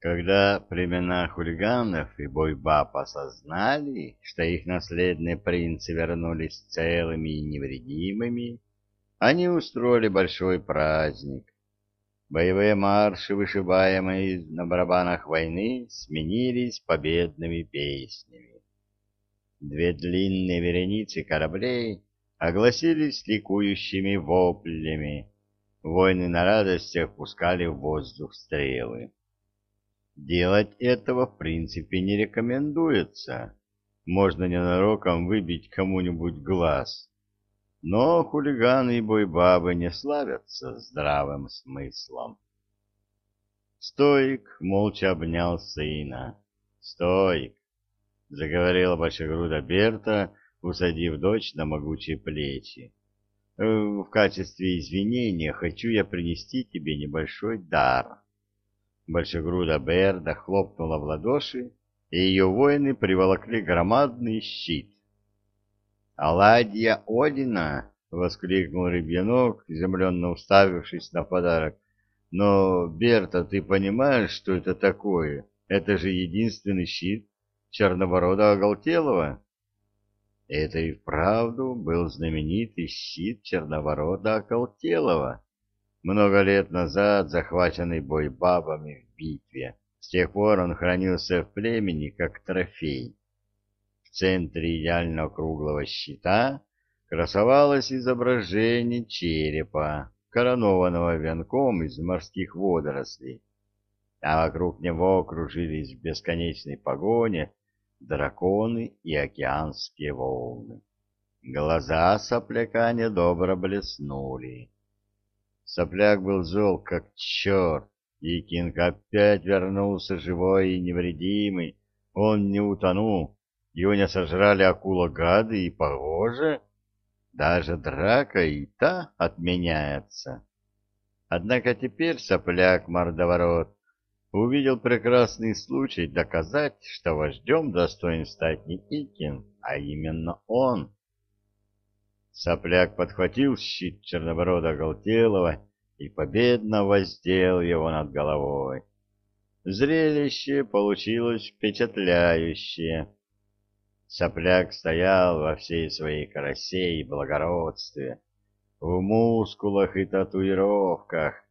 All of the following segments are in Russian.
Когда племена хулиганов и бойбаб осознали, что их наследные принцы вернулись целыми и невредимыми, они устроили большой праздник. Боевые марши, вышибаемые на барабанах войны, сменились победными песнями. Две длинные вереницы кораблей огласились ликующими воплями. Воины на радостях пускали в воздух стрелы. Делать этого в принципе не рекомендуется. Можно ненароком выбить кому-нибудь глаз. Но хулиганы и бойбабы не славятся здравым смыслом. Стоик молча обнял сына. «Стоик!» — заговорила большегруда Берта, усадив дочь на могучие плечи. «В качестве извинения хочу я принести тебе небольшой дар». Большегруда Берда хлопнула в ладоши, и ее воины приволокли громадный щит. «Оладья Одина!» — воскликнул ребенок, изумленно уставившись на подарок. «Но, Берта, ты понимаешь, что это такое? Это же единственный щит Черноборода Оголтелого!» Это и вправду был знаменитый щит Черноборода Оголтелого много лет назад захваченный бойбабами в битве. С тех пор он хранился в племени как трофей. В центре идеально круглого щита красовалось изображение черепа, коронованного венком из морских водорослей, а вокруг него кружились в бесконечной погоне драконы и океанские волны. Глаза сопляка недобро блеснули. Сопляк был зол, как черт. И Кинг опять вернулся живой и невредимый. Он не утонул. Его не сожрали акула-гады, и, похоже, даже драка и та отменяется. Однако теперь сопляк-мордоворот увидел прекрасный случай доказать, что вождем достоин стать не Икин, а именно он. Сопляк подхватил щит Черноборода Галтелова и победно воздел его над головой. Зрелище получилось впечатляющее. Сопляк стоял во всей своей красе и благородстве, в мускулах и татуировках,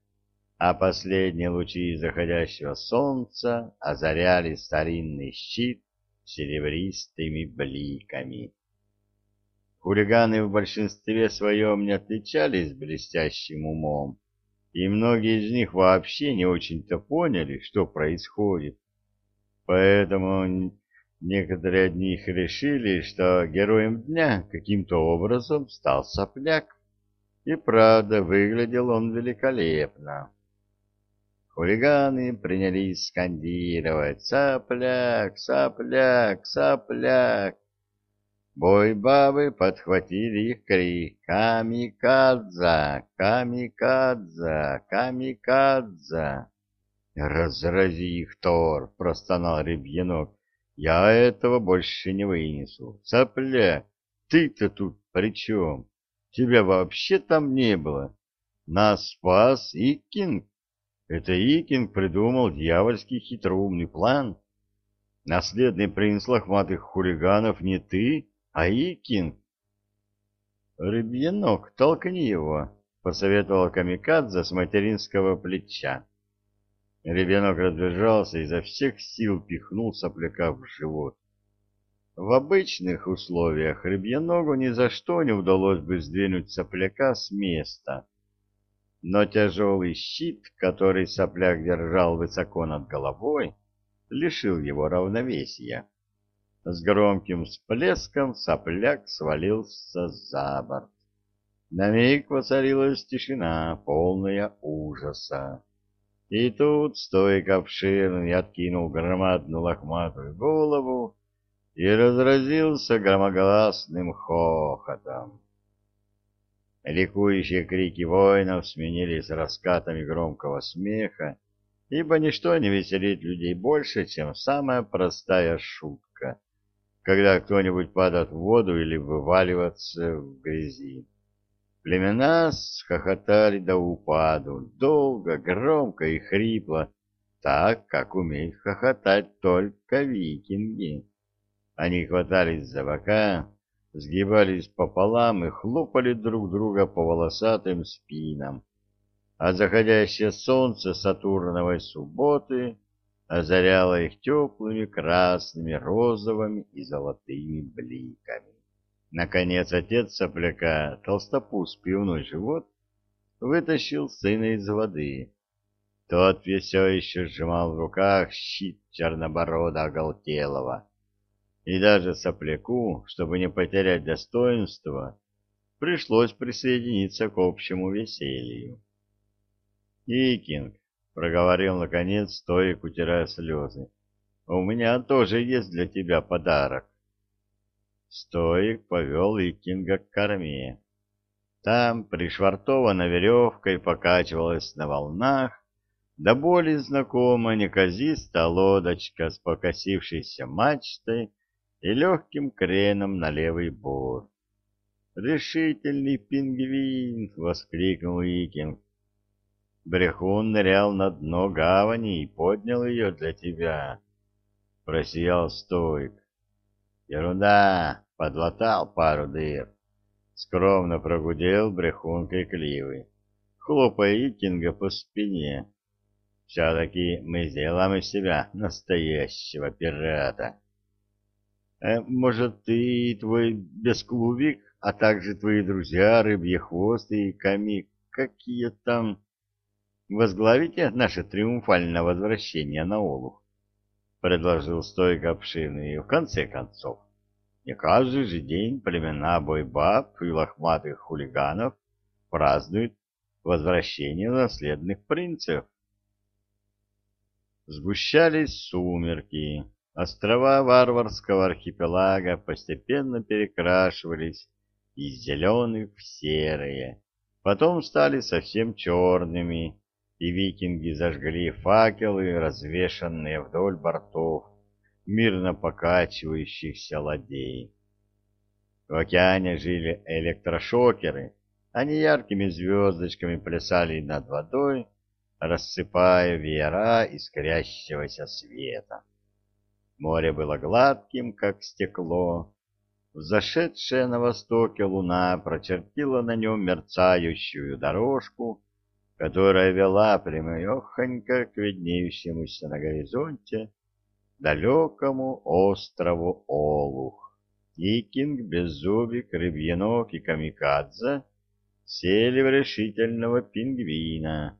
а последние лучи заходящего солнца озаряли старинный щит серебристыми бликами. Хулиганы в большинстве своем не отличались блестящим умом, и многие из них вообще не очень-то поняли, что происходит. Поэтому некоторые от них решили, что героем дня каким-то образом стал сопляк. И правда, выглядел он великолепно. Хулиганы принялись скандировать «Сопляк! Сопляк! Сопляк!» Бой-бабы подхватили их крик «Камикадзе! Камикадзе! Камикадзе!» «Разрази их, Тор!» — простонал ребьянок. «Я этого больше не вынесу. Сопля, ты-то тут при чем? Тебя вообще там не было. Нас спас Икинг. Это Икинг придумал дьявольский хитроумный план. Наследный принц лохматых хулиганов не ты, Аикин? Рыбьянок, толкни его, посоветовал Камикадзе с материнского плеча. Ребенок разбежался и изо всех сил пихнул сопляка в живот. В обычных условиях Рыбьяногу ни за что не удалось бы сдвинуть сопляка с места. Но тяжелый щит, который сопляк держал высоко над головой, лишил его равновесия. С громким всплеском сопляк свалился за борт. На миг воцарилась тишина, полная ужаса. И тут стойко обширный откинул громадную лохматую голову и разразился громогласным хохотом. Ликующие крики воинов сменились раскатами громкого смеха, ибо ничто не веселит людей больше, чем самая простая шутка когда кто-нибудь падает в воду или вываливается в грязи. Племена схохотали до упаду, долго, громко и хрипло, так, как умеют хохотать только викинги. Они хватались за бока, сгибались пополам и хлопали друг друга по волосатым спинам. А заходящее солнце Сатурновой субботы озаряло их теплыми красными, розовыми и золотыми бликами. Наконец отец сопляка, толстопуз пивной живот, вытащил сына из воды. Тот все еще сжимал в руках щит черноборода оголтелого. И даже сопляку, чтобы не потерять достоинства, пришлось присоединиться к общему веселью. «Икинг», — проговорил наконец, стоик, утирая слезы, — «у меня тоже есть для тебя подарок». Стоик повел Икинга к корме. Там, пришвартована веревкой, покачивалась на волнах, до боли знакома неказистая лодочка с покосившейся мачтой и легким креном на левый борт. «Решительный пингвин!» — воскликнул Икинг. Брехун нырял на дно гавани и поднял ее для тебя. Просиял стоик. Ерунда, подлатал пару дыр. Скромно прогудел брехун крикливый, хлопая Икинга по спине. Все-таки мы сделаем из себя настоящего пирата. Э, может, ты и твой бесклубик, а также твои друзья, рыбьехвост и комик, какие там, возглавите наше триумфальное возвращение на Олух? Предложил стойко обширный, в конце концов. Не каждый же день племена бойбаб и лохматых хулиганов празднуют возвращение наследных принцев. Сгущались сумерки. Острова варварского архипелага постепенно перекрашивались из зеленых в серые, потом стали совсем черными, и викинги зажгли факелы, развешанные вдоль бортов мирно покачивающихся ладей. В океане жили электрошокеры, они яркими звездочками плясали над водой, рассыпая веера искрящегося света. Море было гладким, как стекло. Взошедшая на востоке луна прочертила на нем мерцающую дорожку, которая вела прямоехонько к виднеющемуся на горизонте далекому острову Олух. Икинг, Беззубик, Рыбьянок и Камикадзе сели в решительного пингвина,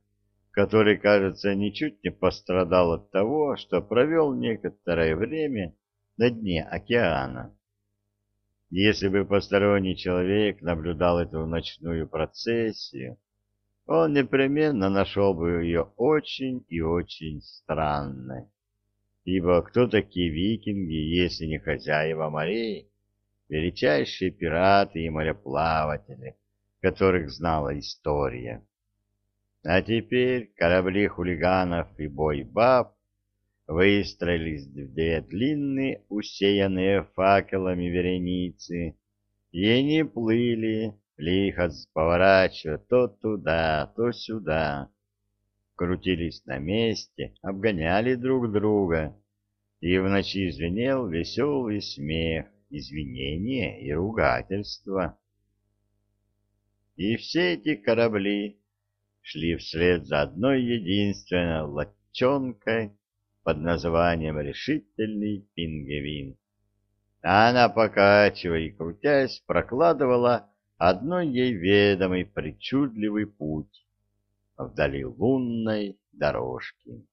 который, кажется, ничуть не пострадал от того, что провел некоторое время на дне океана. Если бы посторонний человек наблюдал эту ночную процессию, он непременно нашел бы ее очень и очень странной. Ибо кто такие викинги, если не хозяева морей, величайшие пираты и мореплаватели, которых знала история? А теперь корабли хулиганов и бой баб выстроились в две длинные, усеянные факелами вереницы, и они плыли, лихо поворачивая то туда, то сюда, крутились на месте, обгоняли друг друга, и в ночи звенел веселый смех, извинения и ругательства. И все эти корабли шли вслед за одной единственной лодчонкой под названием «Решительный пингвин». А она, покачивая и крутясь, прокладывала одной ей ведомый причудливый путь вдали лунной дорожки.